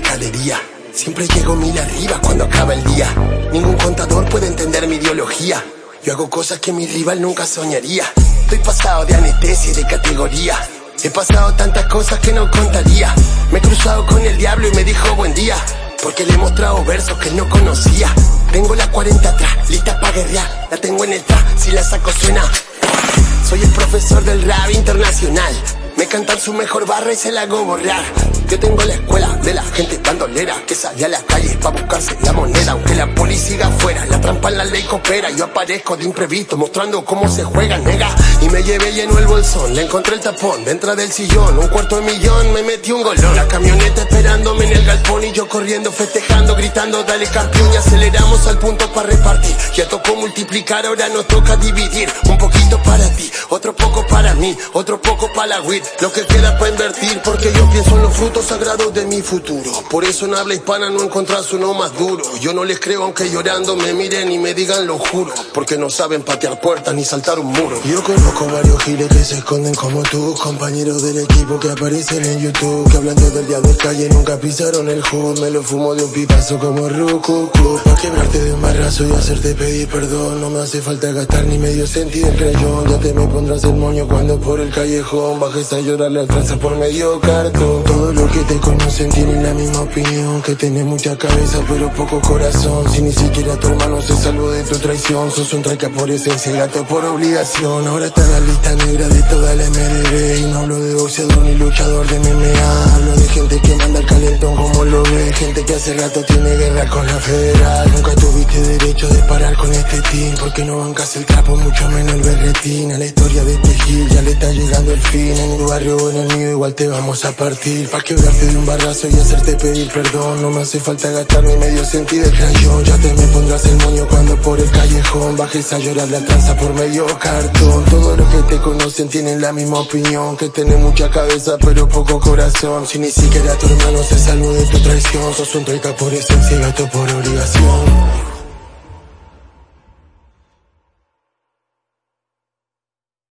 galería. Siempre llego mil arriba cuando acaba el día. Ningún contador puede entender mi ideología. Yo hago cosas que mi rival nunca soñaría. Estoy pasado de anestesia y de categoría. He pasado tantas cosas que no contaría. Me he cruzado con el diablo y me dijo buen día. Porque le he mostrado versos que no conocía. Tengo la 40 atrás, lista para guerrear. La tengo en el trap, si la saco suena. Soy el profesor del rap internacional. Me cantan su mejor barra y se la hago borrar. Yo tengo la escuela de la gente bandolera que sale a la calle pa' buscarse la moneda. Aunque la policía afuera, la trampa en la ley coopera. Yo aparezco de imprevisto mostrando cómo se juega, nega. Y me llevé lleno el bolsón, le encontré el tapón dentro del sillón. Un cuarto de millón, me metí un golón. La camioneta esperándome en el galpón y yo corriendo, festejando, gritando, dale campeón. Y aceleramos al punto para repartir. Ya tocó multiplicar, ahora nos toca dividir. Un poquito para ti, otro poco para mí, otro poco para la WIT. Lo que queda para invertir, porque yo pienso en los frutos sagrados de mi futuro. Por eso en habla hispana no encontrás uno más duro. Yo no les creo aunque llorando me miren y me digan lo juro. Porque no saben patear puertas ni saltar un muro. Yo conozco varios giles que se esconden como tú. Compañeros del equipo que aparecen en YouTube. Que hablando del día de calle nunca pisaron el hood. Me lo fumo de un pipazo como Ruku. Pa' quebrarte de un barrazo y hacerte pedir perdón. No me hace falta gastar ni medio sentido el creyón. Ya te me pondrás el moño cuando por el callejón bajes a llorarle al tranza por medio cartón. Todo que te conocen tienen la misma opinión. Que tenés mucha cabeza pero poco corazón. Si ni siquiera tu hermano se salvó de tu traición. Sos un traica por esencia, gato por obligación. Ahora está en la lista negra de toda la MDB. Y no hablo de boxeador ni luchador de MMA. Hablo de gente que manda el calentón como lo ve. Gente que hace rato tiene guerra con la federal. Este team. Porque no bancas el trapo, mucho menos el berretín. A la historia de este gil ya le está llegando el fin. En tu barrio o en el mío igual te vamos a partir. Pa' quebrarte de un barrazo y hacerte pedir perdón. No me hace falta gastar mi medio sentido de crayón. Ya te me pondrás el moño cuando por el callejón bajes a llorar la tranza por medio cartón. Todos los que te conocen tienen la misma opinión. Que tenés mucha cabeza pero poco corazón. Si ni siquiera tu hermano se salvó de tu traición. Sos un traica por esencia y gato por obligación.